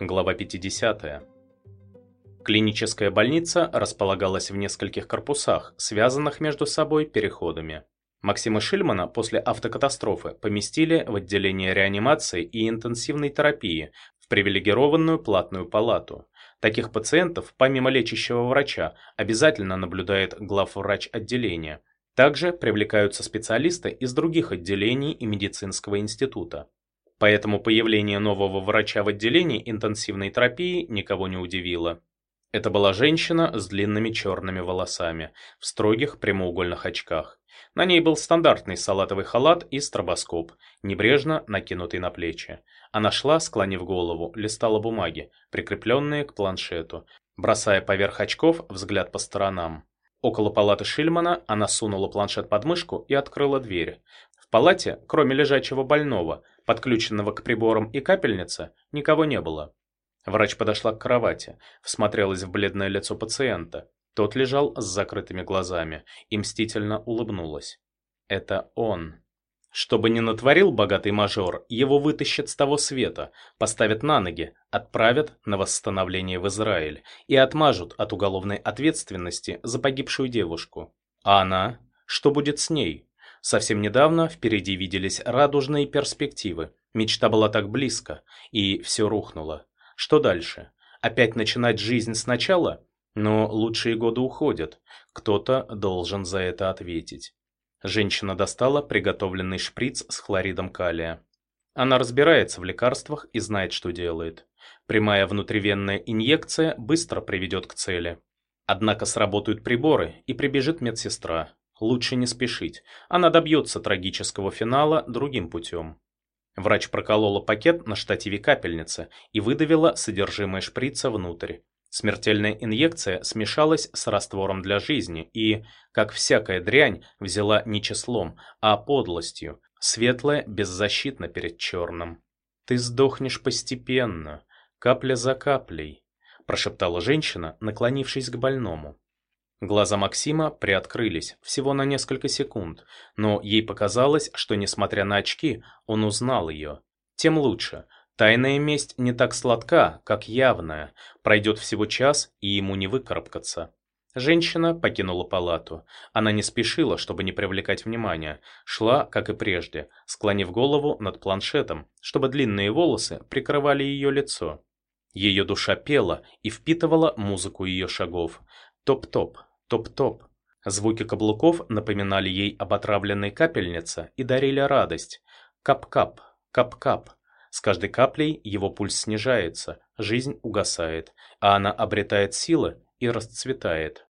Глава 50. Клиническая больница располагалась в нескольких корпусах, связанных между собой переходами. Максима Шильмана после автокатастрофы поместили в отделение реанимации и интенсивной терапии в привилегированную платную палату. Таких пациентов, помимо лечащего врача, обязательно наблюдает главврач отделения. Также привлекаются специалисты из других отделений и медицинского института. Поэтому появление нового врача в отделении интенсивной терапии никого не удивило. Это была женщина с длинными черными волосами, в строгих прямоугольных очках. На ней был стандартный салатовый халат и стробоскоп, небрежно накинутый на плечи. Она шла, склонив голову, листала бумаги, прикрепленные к планшету, бросая поверх очков взгляд по сторонам. Около палаты Шильмана она сунула планшет под мышку и открыла дверь. Палате, кроме лежачего больного, подключенного к приборам и капельнице, никого не было. Врач подошла к кровати, всмотрелась в бледное лицо пациента. Тот лежал с закрытыми глазами и мстительно улыбнулась. Это он. Что бы ни натворил богатый мажор, его вытащат с того света, поставят на ноги, отправят на восстановление в Израиль и отмажут от уголовной ответственности за погибшую девушку. А она? Что будет с ней? Совсем недавно впереди виделись радужные перспективы. Мечта была так близко, и все рухнуло. Что дальше? Опять начинать жизнь сначала? Но лучшие годы уходят. Кто-то должен за это ответить. Женщина достала приготовленный шприц с хлоридом калия. Она разбирается в лекарствах и знает, что делает. Прямая внутривенная инъекция быстро приведет к цели. Однако сработают приборы, и прибежит медсестра. Лучше не спешить. Она добьется трагического финала другим путем. Врач проколола пакет на штативе капельницы и выдавила содержимое шприца внутрь. Смертельная инъекция смешалась с раствором для жизни и, как всякая дрянь, взяла не числом, а подлостью. Светлая беззащитна перед черным. «Ты сдохнешь постепенно, капля за каплей», прошептала женщина, наклонившись к больному. Глаза Максима приоткрылись всего на несколько секунд, но ей показалось, что, несмотря на очки, он узнал ее. Тем лучше. Тайная месть не так сладка, как явная. Пройдет всего час, и ему не выкарабкаться. Женщина покинула палату. Она не спешила, чтобы не привлекать внимания. Шла, как и прежде, склонив голову над планшетом, чтобы длинные волосы прикрывали ее лицо. Ее душа пела и впитывала музыку ее шагов. Топ-топ, Топ-топ. Звуки каблуков напоминали ей об отравленной капельнице и дарили радость. Кап-кап, кап-кап. С каждой каплей его пульс снижается, жизнь угасает, а она обретает силы и расцветает.